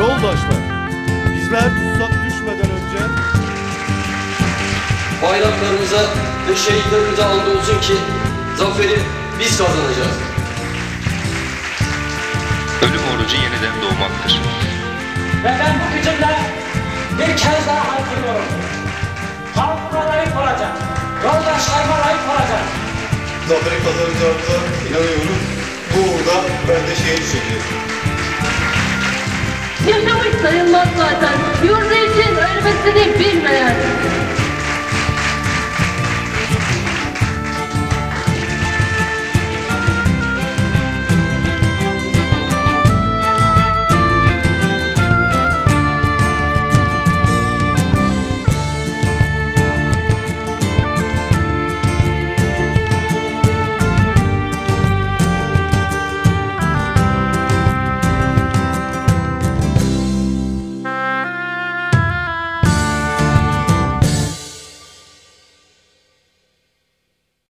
Yoldaşlar, bizler tutsak düşmeden önce Bayraklarımıza ve şehitlerimize andolsun ki zaferi biz kazanacağız. Ölüm orucu yeniden doğmaktır. Ve ben bu gücümle bir kez daha haykırıyorum. Halkıma layık olacak. Yoldaşlarıma layık olacak. Zaferi kazanacağımıza inanıyorum. Bu uğurda ben de şehit düşeceğim. Sayılmaz zaten.